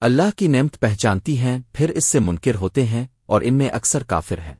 اللہ کی نعمت پہچانتی ہیں، پھر اس سے منکر ہوتے ہیں اور ان میں اکثر کافر ہیں۔